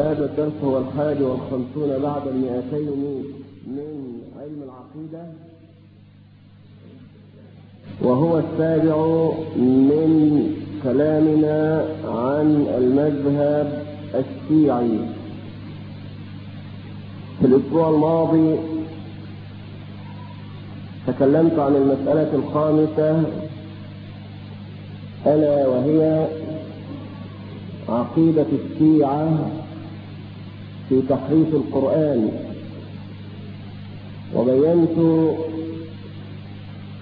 هذا الدرس هو الحادي والخمسون بعد المئتين من علم العقيدة وهو السابع من كلامنا عن المذهب الشيعي. في الأسبوع الماضي تكلمت عن المسألة الخامسة ألا وهي عقيدة الشيعة في تحريف القرآن. وبينت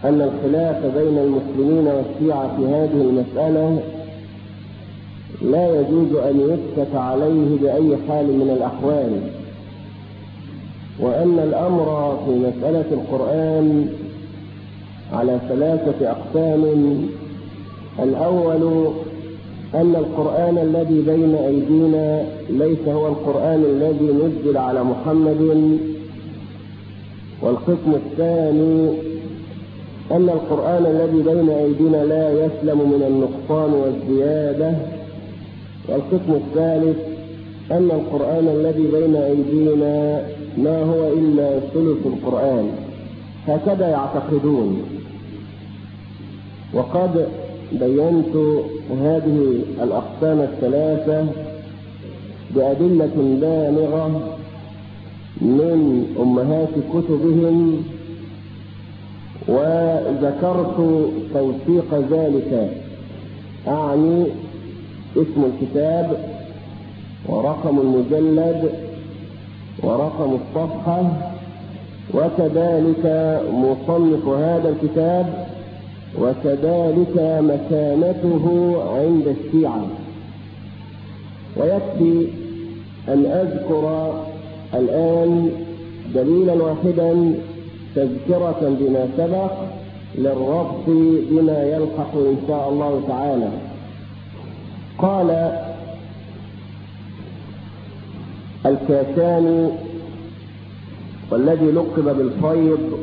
أن الخلاف بين المسلمين والشيعة في هذه المسألة لا يجوز أن يسكت عليه بأي حال من الأحوال وأن الأمر في مسألة القرآن على ثلاثة أقسام. الأول أن القرآن الذي بين أيدينا ليس هو القرآن الذي نزل على محمد. والقسم الثاني أن القرآن الذي بين أيدينا لا يسلم من النقصان والزيادة. والقسم الثالث أن القرآن الذي بين أيدينا ما هو إلا ثلث القرآن. هكذا يعتقدون. وقد بينت هذه الأقسام الثلاثة بأدلة بالغة من أمهات كتبهم وذكرت توثيق ذلك. أعني اسم الكتاب ورقم المجلد ورقم الصفحة وكذلك مصنف هذا الكتاب وكذلك مكانته عند الشيعة. ويكفي أن أذكر الآن دليلا واحدا تذكرة بما سبق للربط بما يلحق إن شاء الله تعالى. قال الكاشاني والذي لقب بالفيض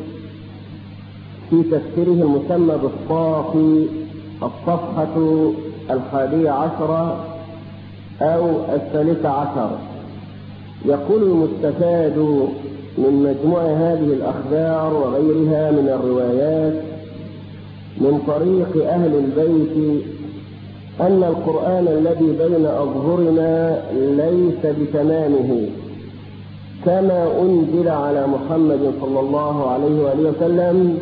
في تفسيره المسمى بالصافي الصفحة الحادية عشرة أو الثالثة عشر. يقول المستفاد من مجموع هذه الأخبار وغيرها من الروايات من طريق أهل البيت أن القرآن الذي بين أظهرنا ليس بتمامه كما أنزل على محمد صلى الله عليه وآله وسلم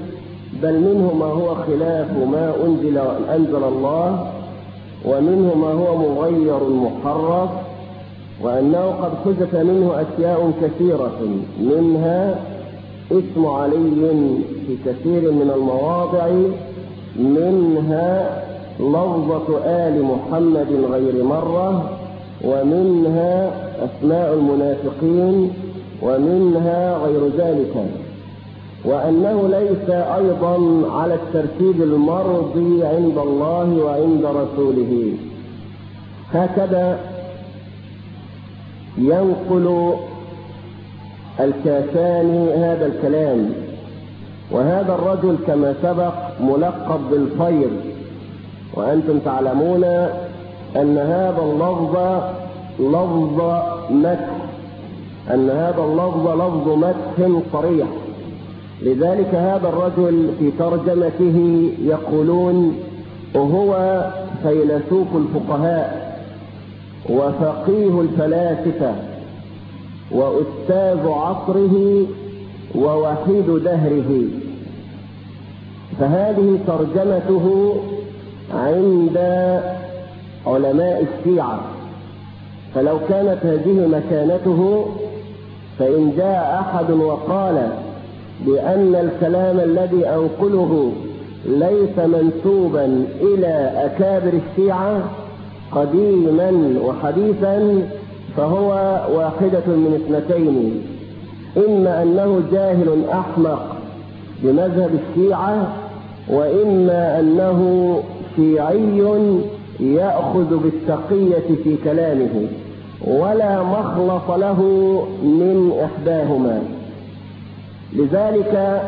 بل منه ما هو خلاف ما أنزل أنزل الله ومنه ما هو مغير محرف وأنه قد حذف منه أشياء كثيرة منها اسم علي في كثير من المواضع منها لفظة آل محمد غير مرة ومنها أسماء المنافقين ومنها غير ذلك. وأنه ليس أيضا على الترتيب المرضي عند الله وعند رسوله. هكذا ينقل الكاساني هذا الكلام. وهذا الرجل كما سبق ملقب بالفيض وأنتم تعلمون أن هذا اللفظ لفظ مدح. أن هذا اللفظ لفظ مدح صريح. لذلك هذا الرجل في ترجمته يقولون هو فيلسوف الفقهاء وفقيه الفلاسفة وأستاذ عصره ووحيد دهره. فهذه ترجمته عند علماء الشيعة. فلو كانت هذه مكانته فإن جاء أحد وقال بأن الكلام الذي أنقله ليس منسوبا إلى أكابر الشيعة قديما وحديثا فهو واحدة من اثنتين. إما أنه جاهل أحمق بمذهب الشيعة وإما أنه شيعي يأخذ بالتقية في كلامه ولا مخلص له من إحداهما. لذلك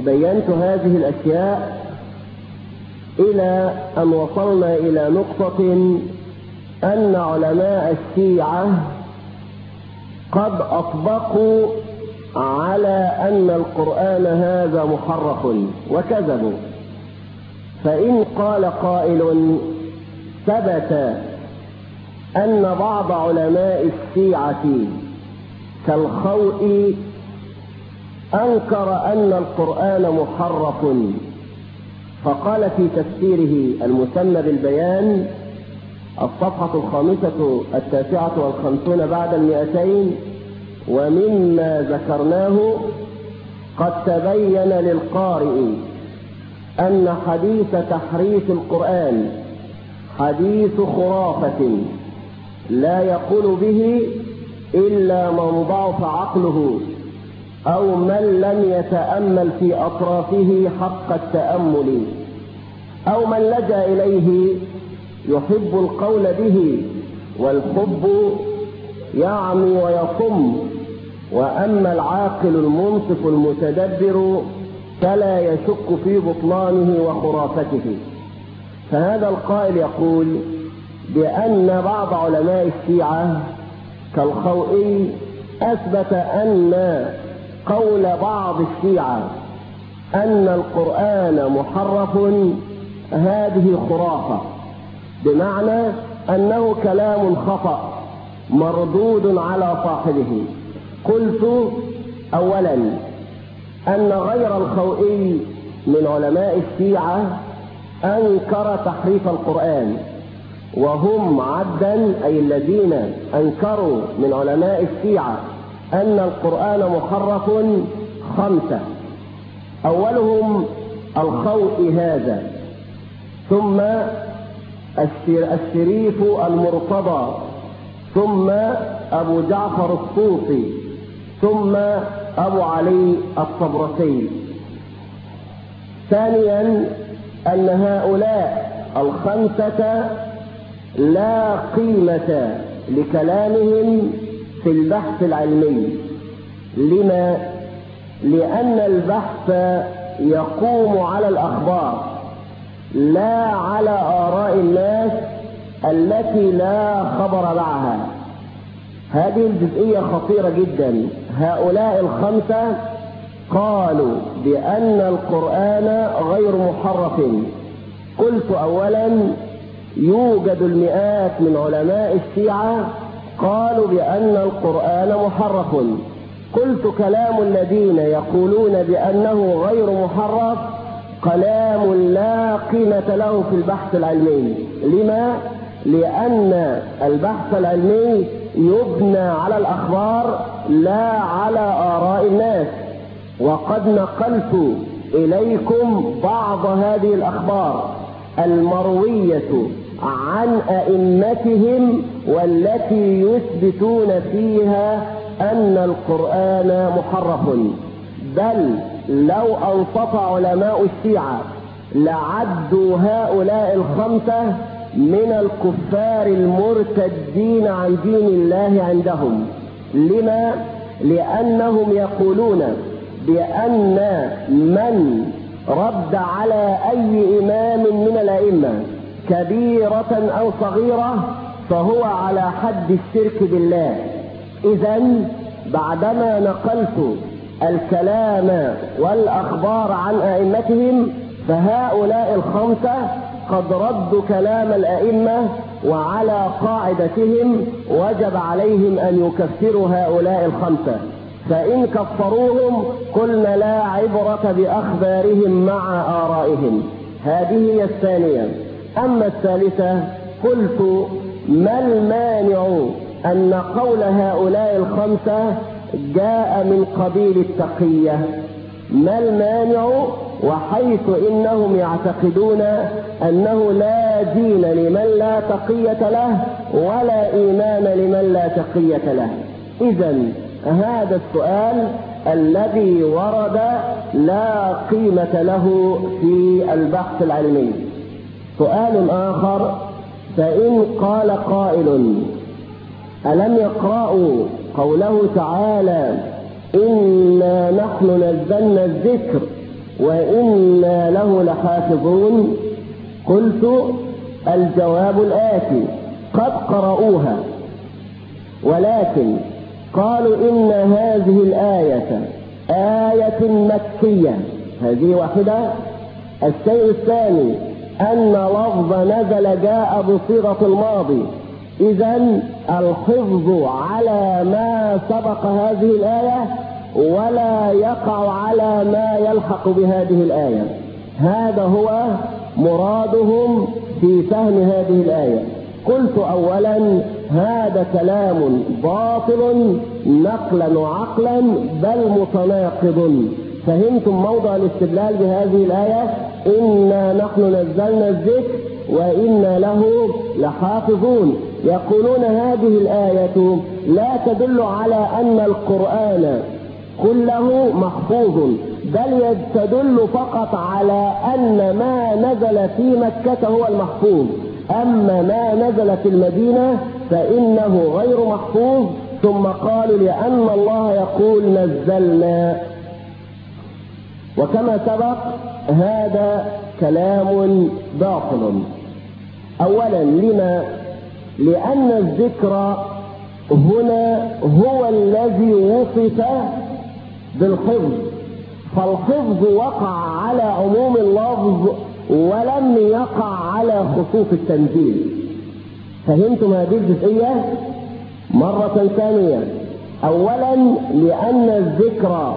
بينت هذه الأشياء إلى أن وصلنا إلى نقطة أن علماء الشيعة قد أطبقوا على أن القرآن هذا محرف وكذبوا فإن قال قائل ثبت أن بعض علماء الشيعة كالخوئي أنكر أن القرآن محرف. فقال في تفسيره المسمى بالبيان الصفحة الخامسة التاسعة والخمسون بعد المئتين ومما ذكرناه قد تبين للقارئ أن حديث تحريف القرآن حديث خرافة لا يقول به إلا من ضعف عقله. أو من لم يتأمل في أطرافه حق التأمل أو من لجأ إليه يحب القول به والحب يعمي ويصم وأما العاقل المنصف المتدبر فلا يشك في بطلانه وخرافته. فهذا القائل يقول بأن بعض علماء الشيعة كالخوئي أثبت أن قول بعض الشيعة أن القرآن محرف هذه خرافة بمعنى أنه كلام خطأ مردود على صاحبه. قلت أولا أن غير الخوئي من علماء الشيعة أنكر تحريف القرآن وهم عدا أي الذين أنكروا من علماء الشيعة أن القرآن محرف خمسة. أولهم الخوء هذا. ثم الشريف المرتضى. ثم أبو جعفر الصوفي. ثم أبو علي الطبرسي ثانيا أن هؤلاء الخمسة لا قيمة لكلامهم في البحث العلمي. لما؟ لأن البحث يقوم على الأخبار لا على آراء الناس التي لا خبر معها. هذه الجزئية خطيرة جدا. هؤلاء الخمسة قالوا بأن القرآن غير محرف. قلت أولا يوجد المئات من علماء الشيعة قالوا بأن القرآن محرف. قلت كلام الذين يقولون بأنه غير محرف كلام لا قيمة له في البحث العلمي. لما؟ لأن البحث العلمي يبنى على الأخبار لا على آراء الناس. وقد نقلت إليكم بعض هذه الأخبار. المروية عن أئمتهم والتي يثبتون فيها أن القرآن محرف. بل لو أنصف علماء الشيعة لعدوا هؤلاء الخمسة من الكفار المرتدين عن دين الله عندهم. لما؟ لأنهم يقولون بأن من رد على أي إمام من الأئمة. كبيرة أو صغيرة فهو على حد الشرك بالله. إذا بعدما نقلت الكلام والأخبار عن أئمتهم فهؤلاء الخمسة قد ردوا كلام الأئمة وعلى قاعدتهم وجب عليهم أن يكفروا هؤلاء الخمسة. فإن كفروهم قلنا لا عبرة بأخبارهم مع آرائهم. هذه هي الثانية. أما الثالثة قلت ما المانع أن قول هؤلاء الخمسة جاء من قبيل التقية؟ ما المانع وحيث إنهم يعتقدون أنه لا دين لمن لا تقية له ولا إيمان لمن لا تقية له. إذا هذا السؤال الذي ورد لا قيمة له في البحث العلمي. سؤال آخر فإن قال قائل ألم يقرأوا قوله تعالى إنا نحن نزلنا الذكر وإنا له لحافظون؟ قلت الجواب الآتي قد قرأوها ولكن قالوا إن هذه الآية آية مكية. هذه واحدة. الشيء الثاني أن لفظ نزل جاء بصيغة الماضي إذا الحفظ على ما سبق هذه الآية ولا يقع على ما يلحق بهذه الآية. هذا هو مرادهم في فهم هذه الآية. قلت أولا هذا كلام باطل نقلا وعقلا بل متناقض. فهمتم موضع الاستدلال بهذه الآية؟ إنا نحن نزلنا الذكر وإنا له لحافظون. يقولون هذه الآية لا تدل على أن القرآن كله محفوظ بل تدل فقط على أن ما نزل في مكة هو المحفوظ. أما ما نزل في المدينة فإنه غير محفوظ. ثم قالوا لأن الله يقول نزلنا. وكما سبق هذا كلام باطل. اولا لما؟ لأن الذكر هنا هو الذي وصف بالحفظ. فالحفظ وقع على عموم اللفظ ولم يقع على خصوص التنزيل. فهمتم هذه الجزئية؟ مرة ثانية. اولا لأن الذكر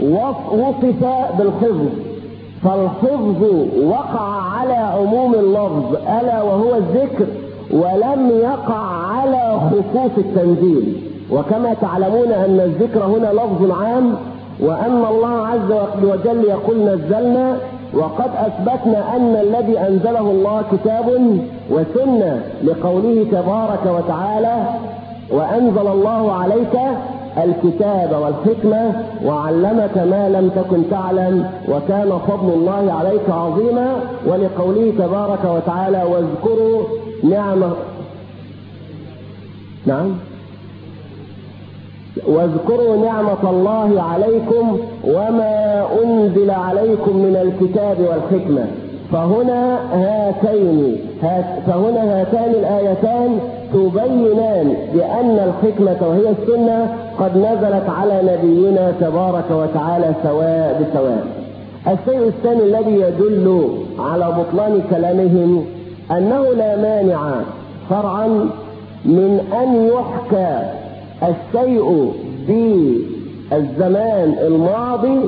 وصف بالحفظ. فالحفظ وقع على عموم اللفظ ألا وهو الذكر ولم يقع على خصوص التنزيل. وكما تعلمون أن الذكر هنا لفظ عام وأن الله عز وجل يقول نزلنا وقد أثبتنا أن الذي أنزله الله كتاب وسنة لقوله تبارك وتعالى وأنزل الله عليك الكتاب والحكمة وعلمك ما لم تكن تعلم وكان فضل الله عليك عظيما. ولقوله تبارك وتعالى واذكروا نعمة نعم. واذكروا نعمة الله عليكم وما أنزل عليكم من الكتاب والحكمة. فهنا هاتين فهنا هاتان الآيتان تبينان بأن الحكمة وهي السنة قد نزلت على نبينا تبارك وتعالى سواء بسواء. الشيء الثاني الذي يدل على بطلان كلامهم أنه لا مانع شرعا من أن يحكى الشيء بالزمان الماضي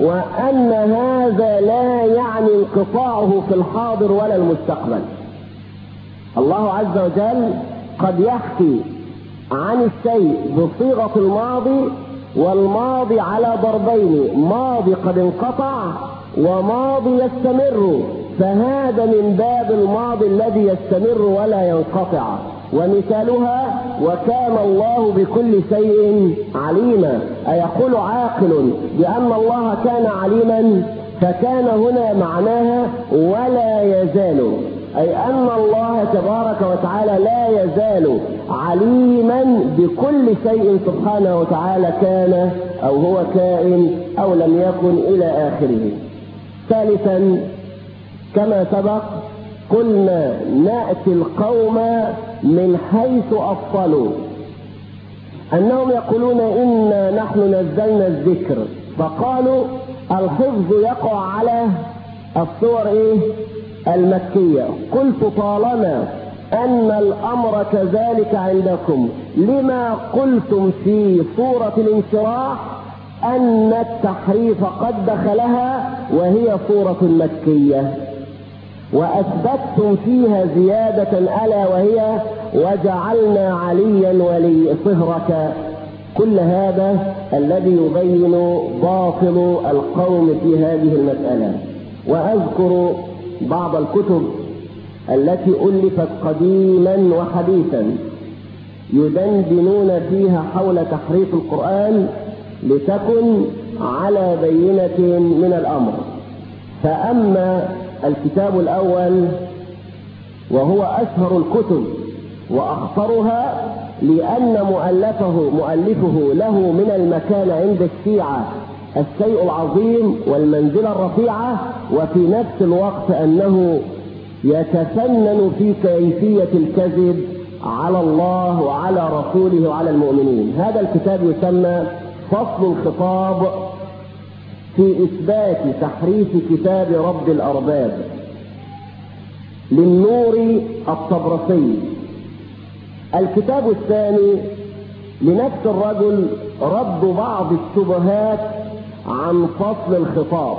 وأن هذا لا يعني انقطاعه في الحاضر ولا المستقبل. الله عز وجل قد يحكي عن الشيء بصيغة الماضي والماضي على ضربين. ماضي قد انقطع وماضي يستمر. فهذا من باب الماضي الذي يستمر ولا ينقطع. ومثالها وكان الله بكل شيء عليما. أيقول عاقل بأن الله كان عليما؟ فكان هنا معناها ولا يزال. أي أن الله تبارك وتعالى لا يزال عليما بكل شيء سبحانه وتعالى كان أو هو كائن أو لم يكن إلى آخره. ثالثا كما سبق قلنا نأتي القوم من حيث أفصلوا أنهم يقولون إنا نحن نزلنا الذكر فقالوا الحفظ يقع على الصور إيه؟ المكية. قلت طالما أن الأمر كذلك عندكم لما قلتم في سورة الانشراح أن التحريف قد دخلها وهي سورة مكية. وأثبتتم فيها زيادة ألا وهي وجعلنا عليا ولي صهرك. كل هذا الذي يبين باطل القوم في هذه المسألة. وأذكر بعض الكتب التي ألفت قديما وحديثا يدندنون فيها حول تحريف القرآن لتكن على بينة من الأمر. فأما الكتاب الأول وهو أشهر الكتب وأخطرها لأن مؤلفه مؤلفه له من المكان عند الشيعة الشيء العظيم والمنزلة الرفيعة وفي نفس الوقت أنه يتفنن في كيفية الكذب على الله وعلى رسوله وعلى المؤمنين. هذا الكتاب يسمى فصل الخطاب في إثبات تحريف كتاب رب الأرباب للنور الطبرسي. الكتاب الثاني لنفس الرجل رد بعض الشبهات عن فصل الخطاب.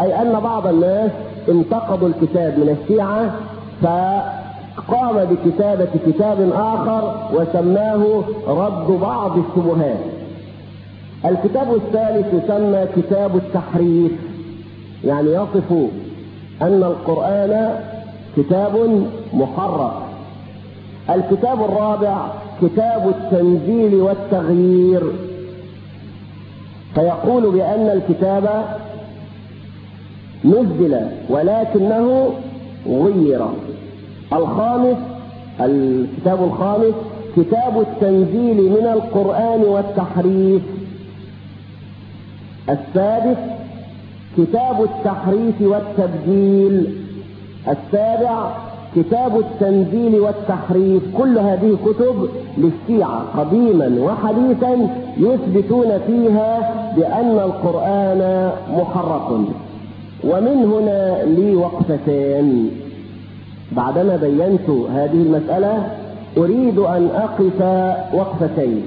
أي أن بعض الناس انتقدوا الكتاب من الشيعة فقام بكتابة كتاب آخر وسماه رد بعض الشبهات. الكتاب الثالث يسمى كتاب التحريف. يعني يصف أن القرآن كتاب محرف. الكتاب الرابع كتاب التنزيل والتغيير. فيقول بأن الكتاب نزل ولكنه غير. الخامس الكتاب الخامس كتاب التنزيل من القرآن والتحريف. السادس كتاب التحريف والتبديل. السابع كتاب التنزيل والتحريف كل هذه كتب للشيعة قديما وحديثا يثبتون فيها بأن القرآن محرف. ومن هنا لي وقفتان بعدما بينت هذه المسألة أريد أن أقف وقفتين.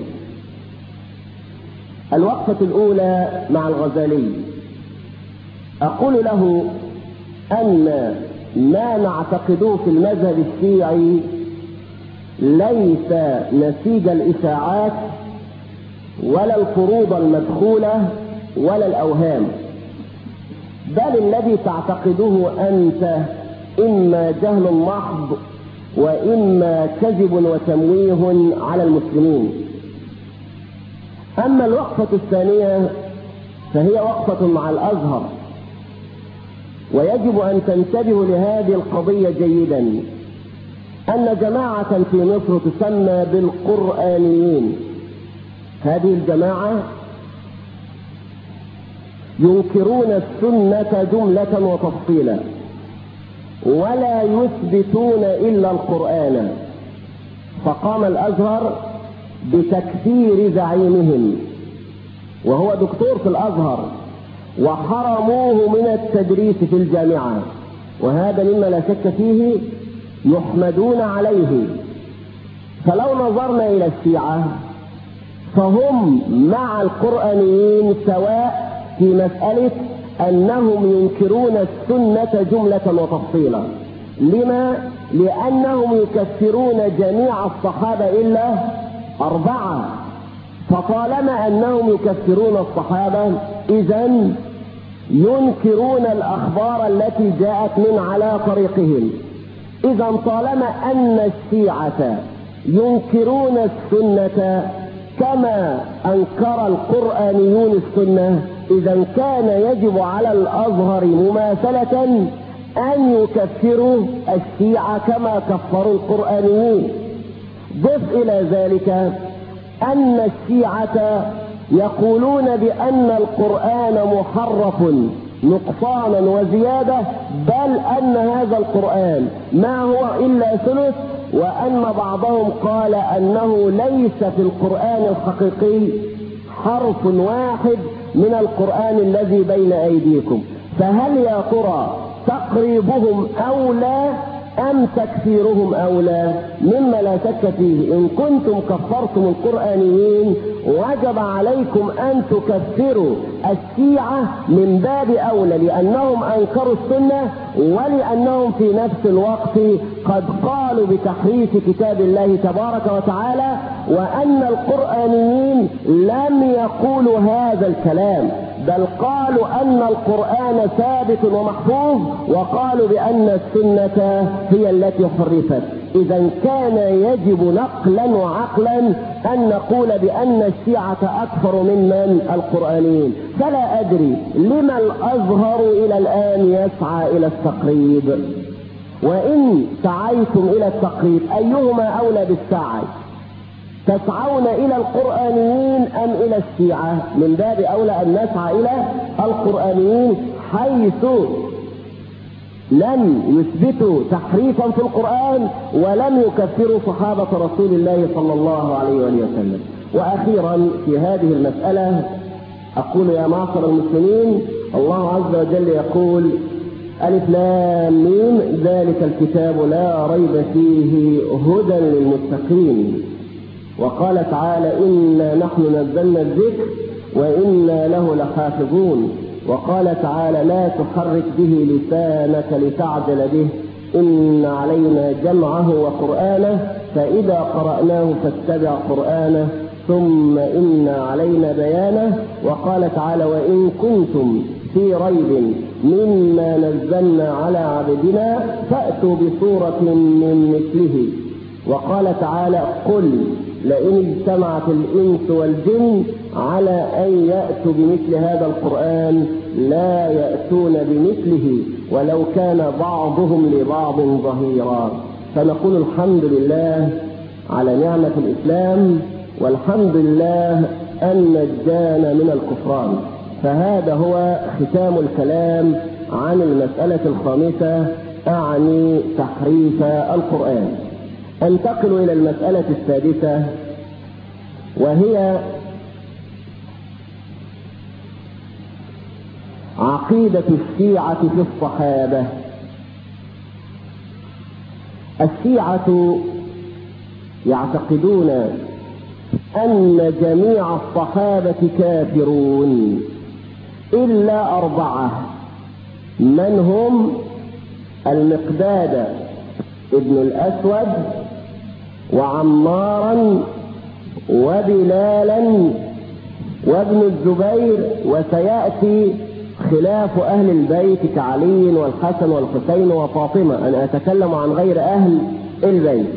الوقفة الأولى مع الغزالي. أقول له أن ما نعتقده في المذهب الشيعي ليس نسيج الإشاعات ولا الفروض المدخولة ولا الأوهام. بل الذي تعتقده أنت إما جهل محض وإما كذب وتمويه على المسلمين. أما الوقفة الثانية فهي وقفة مع الأزهر. ويجب أن تنتبهوا لهذه القضية جيدا أن جماعة في مصر تسمى بالقرآنيين. هذه الجماعة ينكرون السنة جملة وتفصيلا ولا يثبتون إلا القرآن. فقام الأزهر بتكفير زعيمهم وهو دكتور في الأزهر. وحرموه من التدريس في الجامعة. وهذا مما لا شك فيه يحمدون عليه. فلو نظرنا إلى الشيعة فهم مع القرآنيين سواء في مسألة أنهم ينكرون السنة جملة وتفصيلا. لما؟ لأنهم يكفرون جميع الصحابة إلا أربعة. فطالما أنهم يكفرون الصحابة إذا ينكرون الأخبار التي جاءت من على طريقهم. إذا طالما أن الشيعة ينكرون السنة كما أنكر القرآنيون السنة إذا كان يجب على الأزهر مماثلة أن يكفروا الشيعة كما كفروا القرآنيين ضف إلى ذلك أن الشيعة يقولون بأن القرآن محرف نقصانا وزيادة بل أن هذا القرآن ما هو إلا ثلث وأن بعضهم قال أنه ليس في القرآن الحقيقي حرف واحد من القرآن الذي بين أيديكم. فهل يا ترى تقريبهم أولى أم تكفيرهم أولى مما لا شك فيه. إن كنتم كفرتم القرآنيين وجب عليكم أن تكفروا الشيعة من باب أولى لأنهم أنكروا السنة ولأنهم في نفس الوقت قد قالوا بتحريف كتاب الله تبارك وتعالى وأن القرآنيين لم يقولوا هذا الكلام. بل قالوا أن القرآن ثابت ومحفوظ وقالوا بأن السنة هي التي حرفت. إذا كان يجب نقلا وعقلا أن نقول بأن الشيعة أكثر ممن القرآنيين. فلا أدري لما الأزهر إلى الآن يسعى إلى التقريب. وإن سعيتم إلى التقريب أيهما أولى بالسعي؟ تسعون إلى القرآنيين أم إلى الشيعة؟ من باب أولى أن نسعى إلى القرآنيين حيث لم يثبتوا تحريفا في القرآن ولم يكفروا صحابة رسول الله صلى الله عليه وآله وسلم. وأخيرا في هذه المسألة أقول يا معشر المسلمين الله عز وجل يقول ألف لام ميم ذلك الكتاب لا ريب فيه هدى للمتقين. وقال تعالى إنا نحن نزلنا الذكر وإنا له لحافظون. وقال تعالى لا تحرك به لسانك لتعجل به. إن علينا جمعه وقرآنه فإذا قرأناه فاتبع قرآنه. ثم إن علينا بيانه. وقال تعالى وإن كنتم في ريب مما نزلنا على عبدنا فأتوا بصورة من مثله. وقال تعالى قل لئن اجتمعت الإنس والجن على أن يأتوا بمثل هذا القرآن لا يأتون بمثله ولو كان بعضهم لبعض ظهيرا. فنقول الحمد لله على نعمة الإسلام والحمد لله أن نجانا من الكفران. فهذا هو ختام الكلام عن المسألة الخامسة أعني تحريف القرآن. أنتقل إلى المسألة السادسة وهي عقيدة الشيعة في الصحابة. الشيعة يعتقدون أن جميع الصحابة كافرون إلا أربعة. من هم؟ المقداد ابن الأسود وعمارا وبلالا وابن الزبير وسيأتي خلاف أهل البيت كعلي والحسن والحسين وفاطمة. أنا أتكلم عن غير أهل البيت.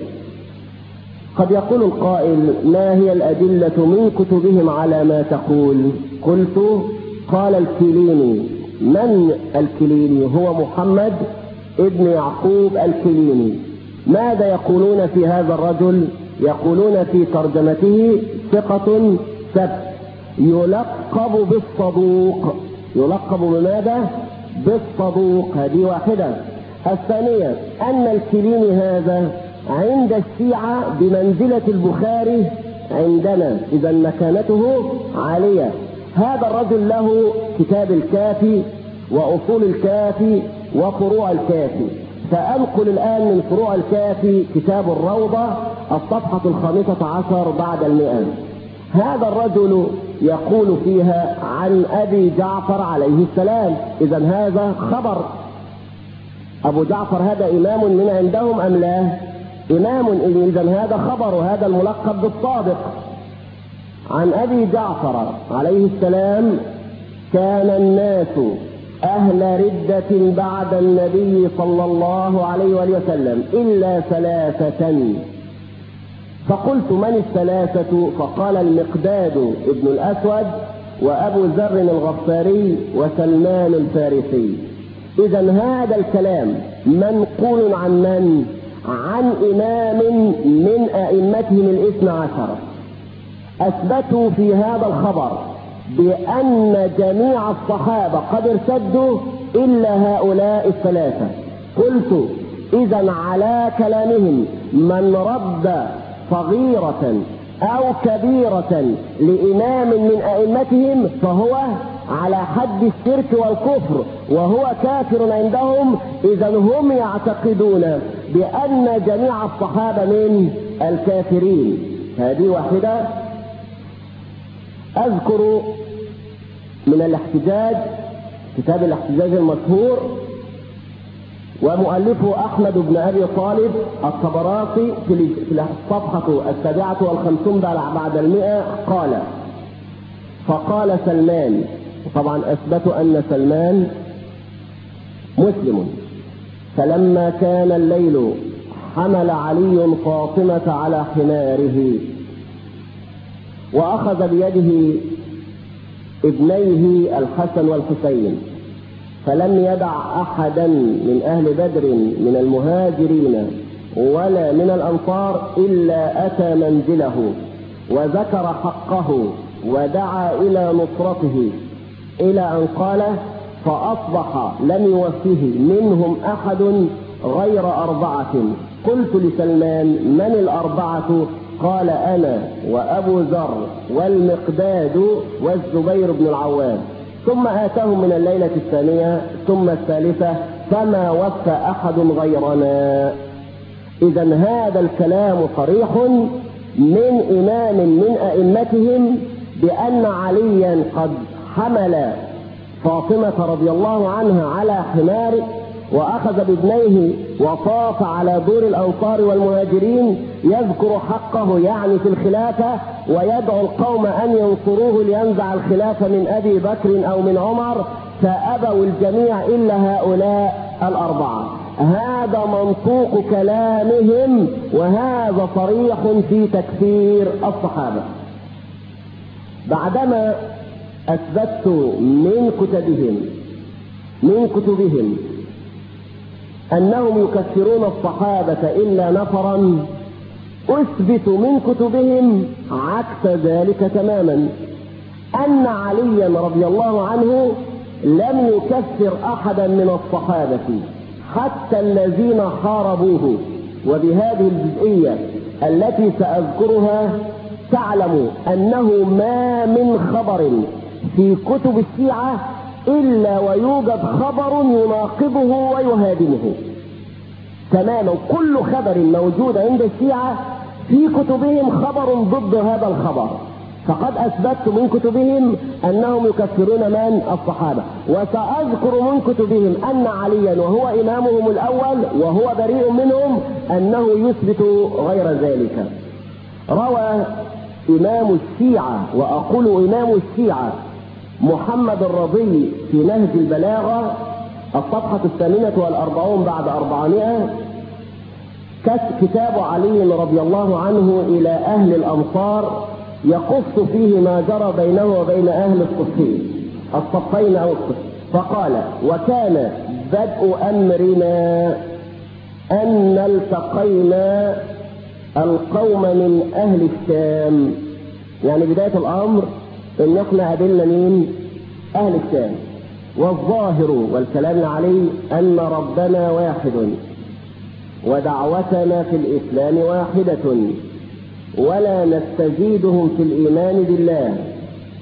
قد يقول القائل ما هي الأدلة من كتبهم على ما تقول؟ قلت قال الكليني. من الكليني؟ هو محمد ابن يعقوب الكليني. ماذا يقولون في هذا الرجل؟ يقولون في ترجمته ثقة سبت يلقب بالصدوق. يلقب بماذا؟ بالصدوق. هذه واحدة. الثانية أن الكليني هذا عند الشيعة بمنزلة البخاري عندنا. إذا مكانته عالية. هذا الرجل له كتاب الكافي وأصول الكافي وفروع الكافي. سأنقل الآن من فروع الكافي كتاب الروضة الصفحة الخامسة عشر بعد المئة. هذا الرجل يقول فيها عن أبي جعفر عليه السلام. إذا هذا خبر. أبو جعفر هذا إمام من عندهم أم لا؟ إمام إذا هذا خبر هذا الملقب بالصادق. عن أبي جعفر عليه السلام كان الناس أهل ردة بعد النبي صلى الله عليه وآله وسلم إلا ثلاثة. فقلت من الثلاثة؟ فقال المقداد ابن الأسود وأبو ذر الغفاري وسلمان الفارسي. إذا هذا الكلام منقول عن من؟ عن إمام من أئمتهم الاثنى عشر. أثبتوا في هذا الخبر بأن جميع الصحابة قد ارتدوا إلا هؤلاء الثلاثة. قلت إذا على كلامهم من رد صغيرة أو كبيرة لإمام من أئمتهم فهو على حد الشرك والكفر وهو كافر عندهم. إذا هم يعتقدون بأن جميع الصحابة من الكافرين. هذه واحدة. أذكر من الاحتجاج كتاب الاحتجاج المشهور ومؤلفه أحمد بن أبي طالب الطبراسي في الصفحة السابعة والخمسون بعد المئة قال فقال سلمان طبعا أثبتوا أن سلمان مسلم. فلما كان الليل حمل علي فاطمة على حماره. وأخذ بيده ابنيه الحسن والحسين فلم يدع أحدا من أهل بدر من المهاجرين ولا من الأنصار إلا أتى منزله وذكر حقه ودعا إلى نصرته إلى أن قال فأصبح لم يوفه منهم أحد غير أربعة. قلت لسلمان من الأربعة؟ قال أنا وأبو ذر والمقداد والزبير بن العوام. ثم آتاهم من الليلة الثانية ثم الثالثة فما وفى أحد غيرنا. إذا هذا الكلام صريح من إمام من أئمتهم بأن عليا قد حمل فاطمة رضي الله عنها على حمار وأخذ بابنيه وطاف على دور الأنصار والمهاجرين يذكر حقه يعني في الخلافة ويدعو القوم أن ينصروه لينزع الخلافة من أبي بكر أو من عمر فأبوا الجميع إلا هؤلاء الأربعة. هذا منطوق كلامهم وهذا صريح في تكفير الصحابة. بعدما أثبتت من كتبهم من كتبهم أنهم يكفرون الصحابة إلا نفرا أثبت من كتبهم عكس ذلك تماما. أن عليا رضي الله عنه لم يكفر أحدا من الصحابة حتى الذين حاربوه. وبهذه الجزئية التي سأذكرها تعلم أنه ما من خبر في كتب الشيعة إلا ويوجد خبر يناقضه ويهادمه. تماما. كل خبر موجود عند الشيعة في كتبهم خبر ضد هذا الخبر. فقد أثبتت من كتبهم أنهم يكفرون من؟ الصحابة. وسأذكر من كتبهم أن عليا وهو إمامهم الأول وهو بريء منهم أنه يثبت غير ذلك. روى إمام الشيعة وأقول إمام الشيعة محمد الرضي في نهج البلاغة الصفحة الثامنة والأربعون بعد أربعمائة كتاب علي رضي الله عنه إلى أهل الأمصار يقص فيه ما جرى بينه وبين أهل الصفين الصفين أو الصف. فقال وكان بدء أمرنا أن التقينا القوم من أهل الشام. يعني بداية الأمر إن إحنا قابلنا مين أهل الشام والظاهر والكلام عليه أن ربنا واحد ودعوتنا في الإسلام واحدة ولا نستزيدهم في الإيمان بالله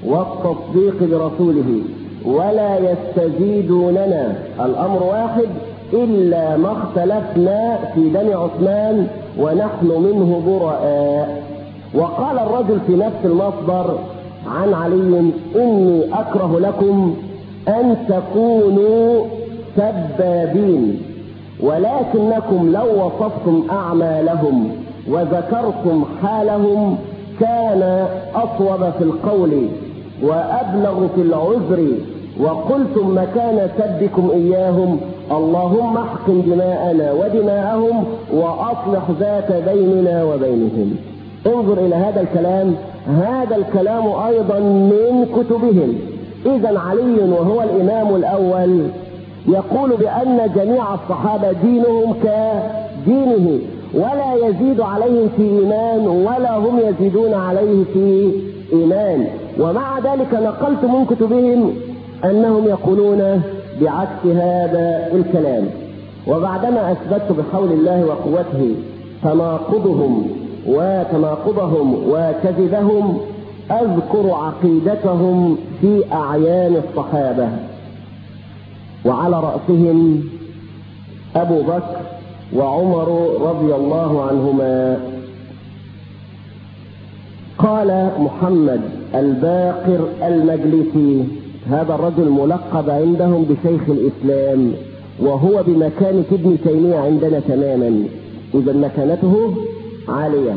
والتصديق برسوله ولا يستزيدوننا. الأمر واحد إلا ما اختلفنا في بني عثمان ونحن منه براء. وقال الرجل في نفس المصدر عن علي إني أكره لكم أن تكونوا سبابين ولكنكم لو وصفتم أعمالهم وذكرتم حالهم كان أصوب في القول وأبلغ في العذر وقلتم مكان سبكم إياهم اللهم احقن دماءنا ودماءهم وأصلح ذات بيننا وبينهم. انظر إلى هذا الكلام. هذا الكلام أيضا من كتبهم. اذا علي وهو الإمام الأول يقول بأن جميع الصحابة دينهم كدينه ولا يزيد عليهم في إيمان ولا هم يزيدون عليه في إيمان. ومع ذلك نقلت من كتبهم أنهم يقولون بعكس هذا الكلام. وبعدما أثبتت بحول الله وقوته تناقضهم وتناقضهم وكذبهم أذكر عقيدتهم في أعيان الصحابة. وعلى رأسهم أبو بكر وعمر رضي الله عنهما. قال محمد الباقر المجلسي هذا الرجل ملقب عندهم بشيخ الإسلام وهو بمكانة ابن تيمية عندنا تماما. إذا مكانته عالية.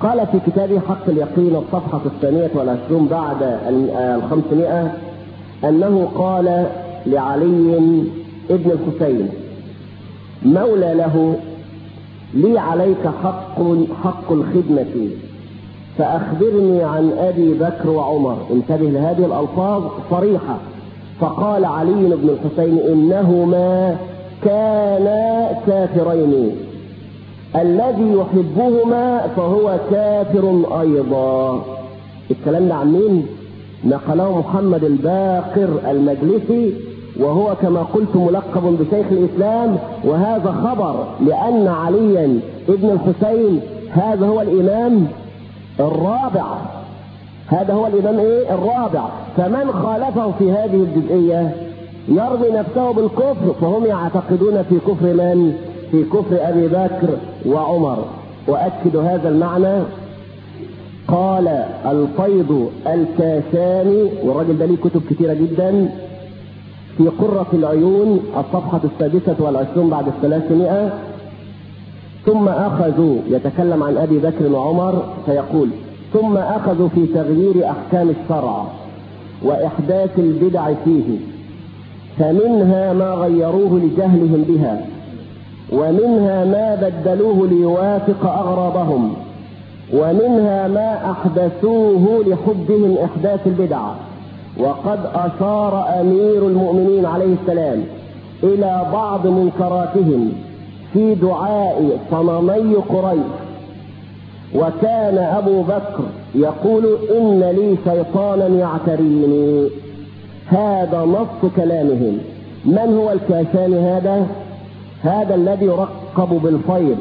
قال في كتابه حق اليقين الصفحة الثانية والعشرون بعد الخمسمائة أنه قال لعلي ابن الحسين مولى له لي عليك حق حق الخدمة فأخبرني عن أبي بكر وعمر. انتبه لهذه الألفاظ صريحة. فقال علي بن الحسين إنهما كانا كافرين الذي يحبهما فهو كافر أيضا. الكلام ده عن مين؟ نقله محمد الباقر المجلسي وهو كما قلت ملقب بشيخ الإسلام وهذا خبر لأن عليا ابن الحسين هذا هو الإمام الرابع. هذا هو الإمام إيه؟ الرابع. فمن خالفه في هذه الجزئية يرمي نفسه بالكفر فهم يعتقدون في كفر من؟ في كفر أبي بكر وعمر. وأكد هذا المعنى. قال الفيض الكاشاني والراجل ده ليه كتب كثيرة جدا في قرة العيون الصفحة السادسة والعشرون بعد الثلاثمائة. ثم أخذوا يتكلم عن أبي بكر وعمر فيقول ثم أخذوا في تغيير أحكام الشرع وإحداث البدع فيه فمنها ما غيروه لجهلهم بها. ومنها ما بدلوه ليوافق أغراضهم ومنها ما أحدثوه لحبهم إحداث البدع. وقد أشار أمير المؤمنين عليه السلام إلى بعض منكراتهم في دعاء صنمي قريش. وكان أبو بكر يقول إن لي شيطانا يعتريني. هذا نص كلامهم. من هو الكاشان هذا؟ هذا الذي يرقب بالفيض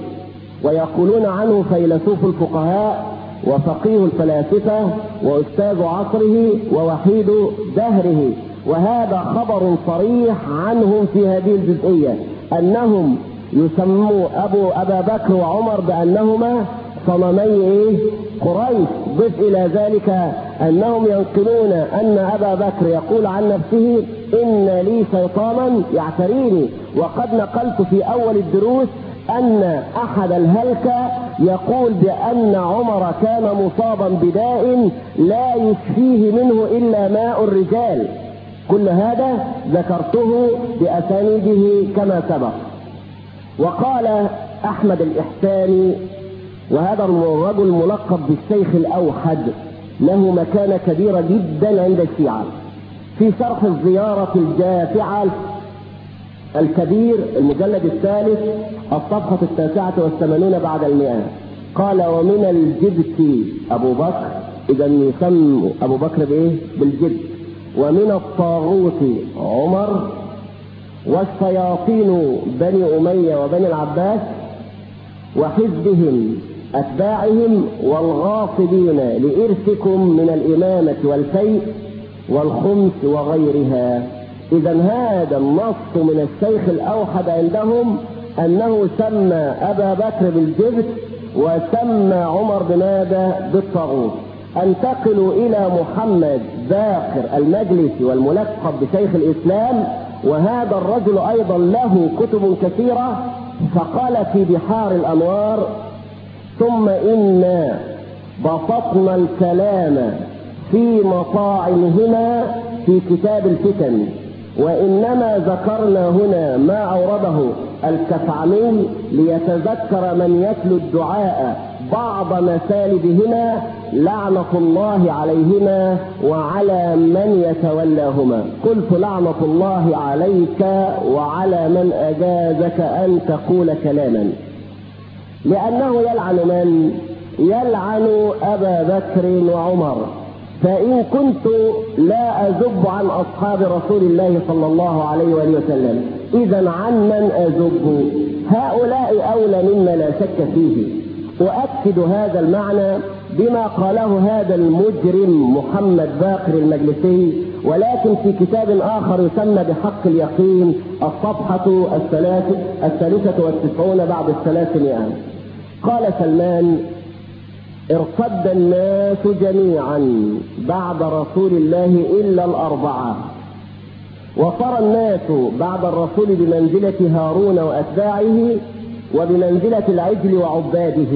ويقولون عنه فيلسوف الفقهاء وفقيه الفلاسفة وأستاذ عصره ووحيد دهره وهذا خبر صريح عنهم في هذه الجزئية أنهم يسموا أبو أبا بكر وعمر بأنهما صنمي إيه؟ قريش ضف إلى ذلك أنهم ينقلون أن أبا بكر يقول عن نفسه إن لي شيطانا يعتريني. وقد نقلت في أول الدروس أن أحد الهلكة يقول بأن عمر كان مصابا بداء لا يشفيه منه إلا ماء الرجال. كل هذا ذكرته بأسانيده كما سبق. وقال أحمد الإحساني وهذا الرجل ملقب بالشيخ الأوحد له مكانة كبيرة جدا عند الشيعة. في شرح الزيارة الجافعة الكبير المجلد الثالث الصفحة التاسعة والثمانين بعد المئة. قال ومن الجبت أبو بكر. إذا يسمى أبو بكر بإيه؟ بالجبت. ومن الطاغوت عمر والشياطين بني أمية وبني العباس وحزبهم أتباعهم والغاصبين لإرثكم من الإمامة والفيء والخمس وغيرها إذا هذا النص من الشيخ الأوحد عندهم أنه سمى أبا بكر بالجبت وسمى عمر بماذا؟ بالطاغوت. انتقل إلى محمد باقر المجلسي والملقب بشيخ الإسلام وهذا الرجل أيضا له كتب كثيرة فقال في بحار الأنوار ثم إنا بسطنا الكلام في مطاعمهما في كتاب الفتن وإنما ذكرنا هنا ما أورده الكفعمي ليتذكر من يتلو الدعاء بعض مسالبهما لعنة الله عليهما وعلى من يتولاهما. قلت لعنة الله عليك وعلى من أجازك أن تقول كلاما. لأنه يلعن من؟ يلعن أبا بكر وعمر. فإن كنت لا أذب عن أصحاب رسول الله صلى الله عليه وآله وسلم. إذا عن من أذب هؤلاء أولى مما لا شك فيه. أؤكد هذا المعنى بما قاله هذا المجرم محمد باقر المجلسي ولكن في كتاب آخر يسمى بحق اليقين الصفحة الثالثة والتسعون بعد الثلاثمائة. قال سلمان ارتد الناس جميعا بعد رسول الله إلا الأربعة. وصار الناس بعد الرسول بمنزلة هارون وأتباعه وبمنزلة العجل وعباده.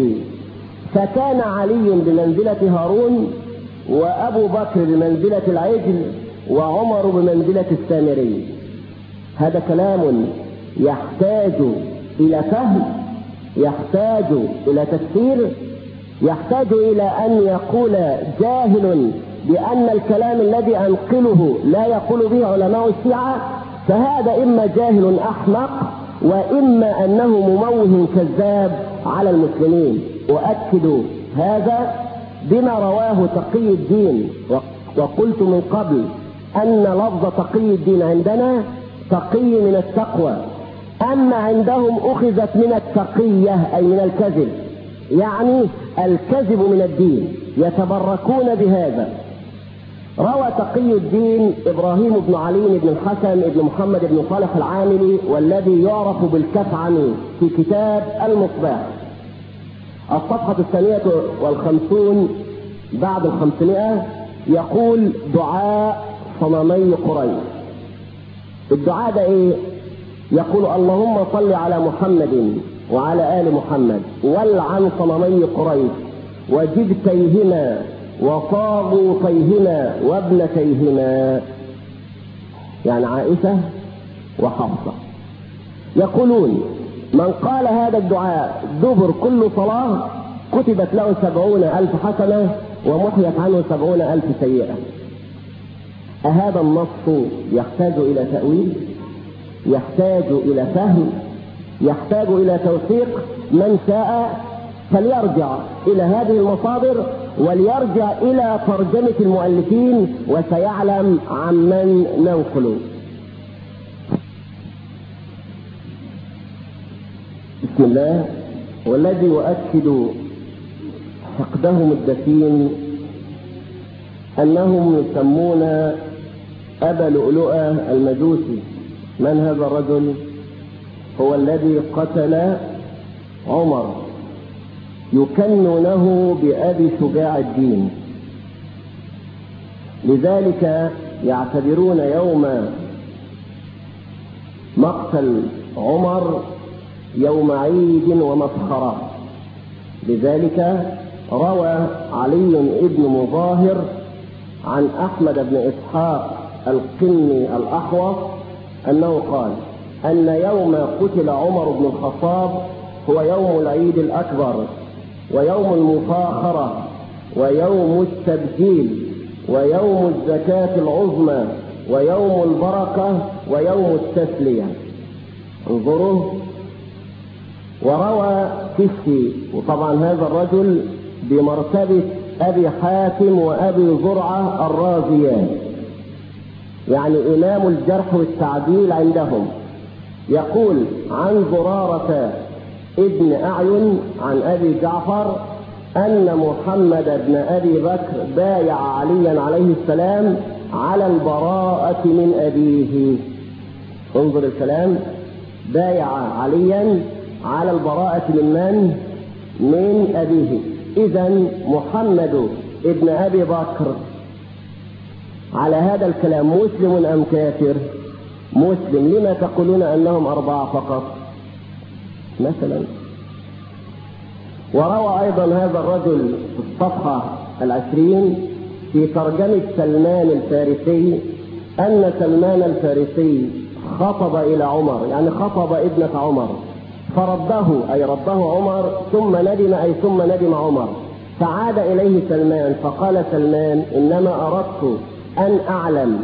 فكان علي بمنزلة هارون وأبو بكر بمنزلة العجل وعمر بمنزلة السامري. هذا كلام يحتاج إلى فهم يحتاج إلى تفسير. يحتاج إلى أن يقول جاهل بأن الكلام الذي أنقله لا يقول به علماء الشيعة فهذا إما جاهل أحمق وإما أنه مموه كذاب على المسلمين. أؤكد هذا بما رواه تقي الدين. وقلت من قبل أن لفظ تقي الدين عندنا تقي من التقوى. أما عندهم أخذت من التقية أي من الكذب. يعني الكذب من الدين يتبركون بهذا. روى تقي الدين إبراهيم بن علي بن الحسن بن محمد بن صالح العاملي والذي يعرف بالكفعن في كتاب المصباح. الصفحة الثانية والخمسون بعد الخمسمائة يقول دعاء صنمي قريش. الدعاء ده إيه؟ يقول اللهم صل على محمد. وعلى آل محمد. والعن صنمي قريش وجبتيهما وطاغوتيهما وابنتيهما. يعني عائشة وحفصة. يقولون من قال هذا الدعاء دبر كل صلاة كتبت له سبعون ألف حسنة ومحيت عنه سبعون ألف سيئة. أهذا النص يحتاج إلى تأويل يحتاج إلى فهم يحتاج إلى توثيق من شاء فليرجع إلى هذه المصادر وليرجع إلى ترجمة المؤلفين وسيعلم عمن ننقل بسم الله. والذي يؤكد حقدهم الدفين أنهم يسمون أبا لؤلؤة المجوسي. من هذا الرجل؟ هو الذي قتل عمر يكنونه بأبي شجاع الدين. لذلك يعتبرون يوم مقتل عمر يوم عيد ومسخرة. لذلك روى علي بن مظاهر عن أحمد بن إسحاق القني الأحوص أنه قال أن يوم قتل عمر بن الخطاب هو يوم العيد الأكبر ويوم المفاخرة ويوم التبجيل ويوم الزكاة العظمى ويوم البركة ويوم التسلية. انظروا وروى كشي وطبعا هذا الرجل بمرتبة أبي حاتم وأبي زرعة الرازيان يعني إمام الجرح والتعديل عندهم. يقول عن زرارة ابن أعين عن أبي جعفر أن محمد بن أبي بكر بايع عليا عليه السلام على البراءة من أبيه انظر الكلام بايع عليا على البراءة من من؟ من أبيه إذا محمد ابن أبي بكر على هذا الكلام مسلم أم كافر؟ مسلم. لما تقولون أنهم أربعة فقط؟ مثلا. وروى أيضا هذا الرجل في الصفحة العشرين في ترجمة سلمان الفارسي أن سلمان الفارسي خطب إلى عمر يعني خطب ابنة عمر. فرده أي رده عمر ثم ندم أي ثم ندم عمر. فعاد إليه سلمان فقال سلمان إنما أردت أن أعلم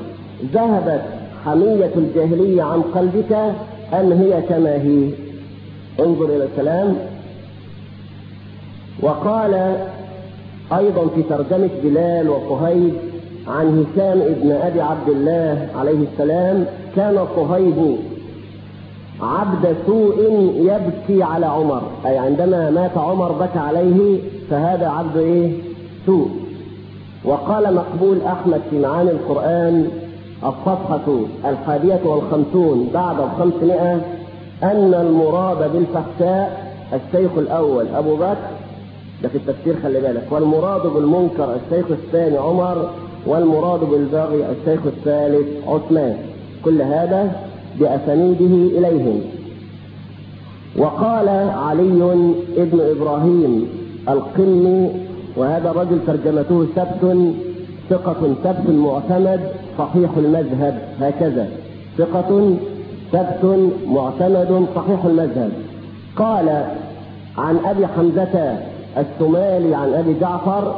ذهبت حمية الجاهلية عن قلبك أم هي كما هي؟ انظر إلى الكلام. وقال أيضا في ترجمة بلال وصهيب عن هشام ابن أبي عبد الله عليه السلام كان صهيب عبد سوء يبكي على عمر. أي عندما مات عمر بكى عليه فهذا عبد إيه؟ سوء. وقال مقبول أحمد في معاني القرآن الصفحة الحادية والخمسون بعد الخمسمائة أن المراد بالفحشاء الشيخ الأول. أبو بكر ده في التفسير خلي بالك. والمراد بالمنكر الشيخ الثاني عمر والمراد بالبغي الشيخ الثالث عثمان. كل هذا بأسانيده إليهم. وقال علي ابن إبراهيم القني وهذا الرجل ترجمته سبت ثقة سبت معتمد صحيح المذهب هكذا. ثقة سبت معتمد صحيح المذهب. قال عن أبي حمزة السمالي عن أبي جعفر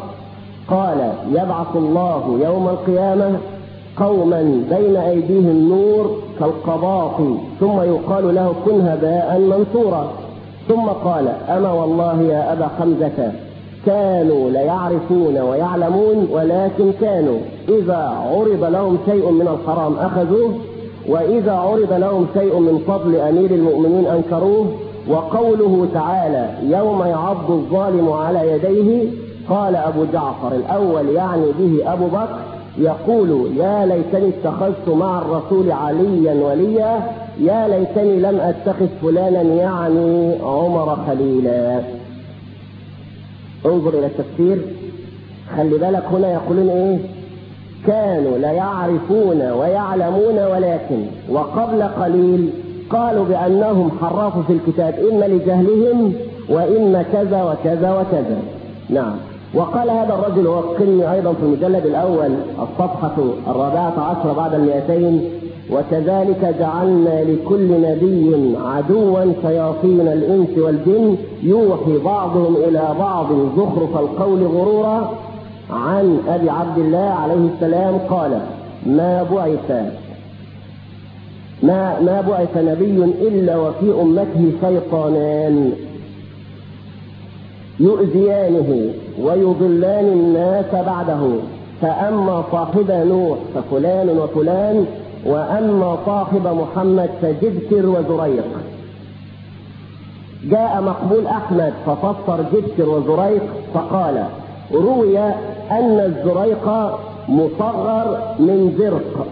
قال يبعث الله يوم القيامة قوما بين أيديهم نور كالقباط ثم يقال له كن هباء منثورا. ثم قال أما والله يا أبا حمزة كانوا ليعرفون ويعلمون ولكن كانوا. إذا عرض لهم شيء من الحرام أخذوه وإذا عرض لهم شيء من فضل أمير المؤمنين أنكروه وقوله تعالى يوم يعض الظالم على يديه قال أبو جعفر الأول يعني به أبو بكر يقول يا ليتني اتخذت مع الرسول عليا وليا يا ليتني لم أتخذ فلانا يعني عمر خليلا. انظر إلى التفسير. خلي بالك هنا يقولون إيه؟ كانوا لا يعرفون ويعلمون ولكن وقبل قليل قالوا بأنهم حرفوا في الكتاب إما لجهلهم وإما كذا وكذا وكذا. نعم. وقال هذا الرجل هو القني أيضا في المجلد الأول الصفحة الرابعة عشر بعد المئتين وكذلك جعلنا لكل نبي عدوا شياطين الإنس والجن يوحي بعضهم إلى بعض زخرف القول غرورا عن أبي عبد الله عليه السلام قال ما بعث ما ما بعث نبي إلا وفي أمته شيطانان يؤذيانه ويضلان الناس بعده فأما صاحب نوح ففلان وفلان واما صاحب محمد فجبتر وزريق. جاء مقبول أحمد ففسر جبتر وزريق فقال روي أن الزريق مصغر من زرق.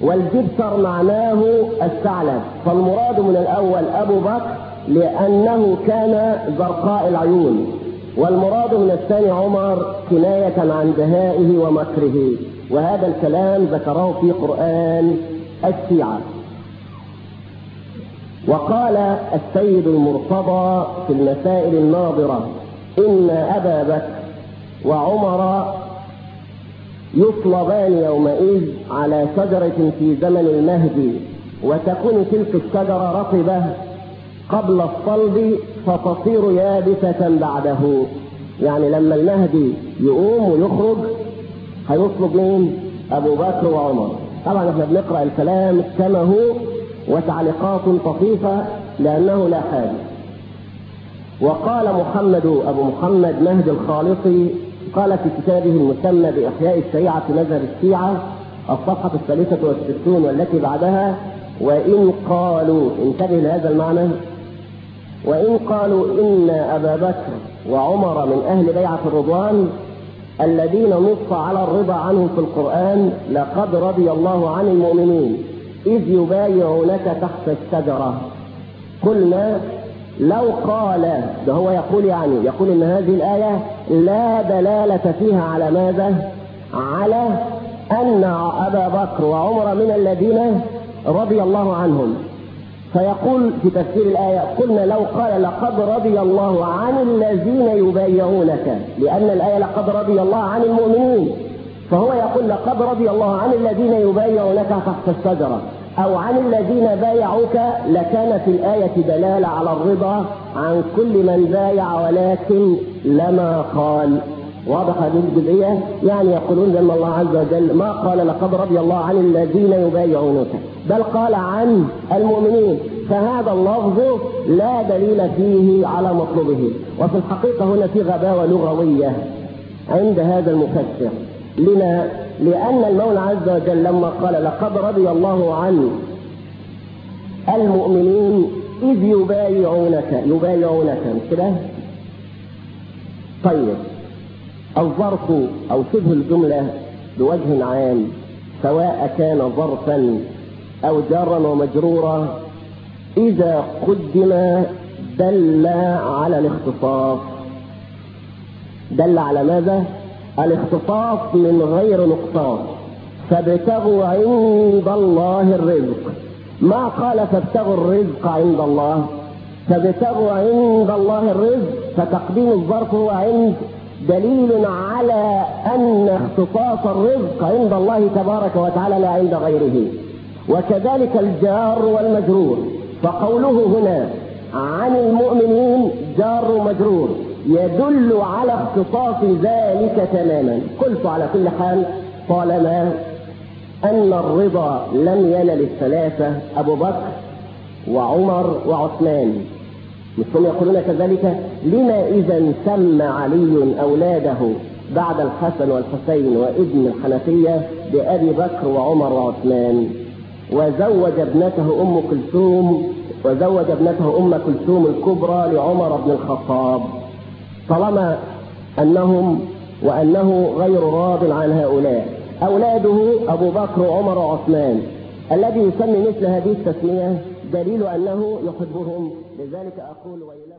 والجبتر معناه الثعلب. فالمراد من الأول أبو بكر لأنه كان زرقاء العيون والمراد من الثاني عمر كناية عن دهائه ومكره. وهذا الكلام ذكره في قرآن الشيعة. وقال السيد المرتضى في المسائل الناظرة إن أبا بكر وعمر يصلبان يومئذ على شجرة في زمن المهدي وتكون تلك الشجرة رطبة قبل الصلب فتصير يابسة بعده. يعني لما المهدي يقوم ويخرج هيطلب مين؟ أبو بكر وعمر طبعا إحنا بنقرأ الكلام كما هو وتعليقات طفيفة لأنه لا حاجة وقال محمد أبو محمد مهدي الخالصي قال في كتابه المسمى بإحياء الشريعة في مذهب الشيعة الصفحة الثالثة والستون والتي بعدها وإن قالوا انتبه لهذا المعنى وإن قالوا إن أبا بكر وعمر من أهل بيعة الرضوان الذين نص على الرضا عنهم في القرآن لقد رضي الله عن المؤمنين إذ يبايعونك تحت الشجرة قلنا لو قال ده هو يقول يعني يقول إن هذه الآية لا دلالة فيها على ماذا؟ على أن أبا بكر وعمر من الذين رضي الله عنهم فيقول في تفسير الآية قلنا لو قال لقد رضي الله عن الذين يبايعونك لأن الآية لقد رضي الله عن المؤمنين. فهو يقول لقد رضي الله عن الذين يبايعونك تحت الشجرة أو عن الذين بايعوك لكان في الآية دلالة على الرضا عن كل من بايع ولكن لما قال. واضح هذه الجزئية؟ يعني يقولون لما الله عز وجل ما قال لقد رضي الله عن الذين يبايعونك. بل قال عن المؤمنين فهذا اللفظ لا دليل فيه على مطلوبه. وفي الحقيقة هنا في غباوة لغوية عند هذا المفسر. لما؟ لأن المولى عز وجل لما قال لقد رضي الله عن المؤمنين إذ يبايعونك يبايعونك مش كده؟ طيب الظرف أو شبه الجملة بوجه عام سواء كان ظرفا أو جارا ومجرورا إذا قدم دل على الاختصاص. دل على ماذا؟ الاختصاص من غير نقصان. فابتغوا عند الله الرزق. ما قال فابتغوا الرزق عند الله؟ فابتغوا عند الله الرزق فتقديم الظرف هو عند دليل على أن اختصاص الرزق عند الله تبارك وتعالى لا عند غيره. وكذلك الجار والمجرور. فقوله هنا عن المؤمنين جار ومجرور يدل على اختصاص ذلك تماما. قلت على كل حال طالما أن الرضا لم ينل الثلاثة أبو بكر وعمر وعثمان. مثلهم يقولون كذلك لما إذا سمى علي أولاده بعد الحسن والحسين وابن الحنفية بأبي بكر وعمر وعثمان؟ وزوج ابنته أم كلثوم وزوج ابنته أم كلثوم الكبرى لعمر بن الخطاب. طالما أنهم وأنه غير راض عن هؤلاء. أولاده أبو بكر وعمر وعثمان. الذي يسمي مثل هذه التسمية دليل أنه يحبهم. لذلك أقول وإلى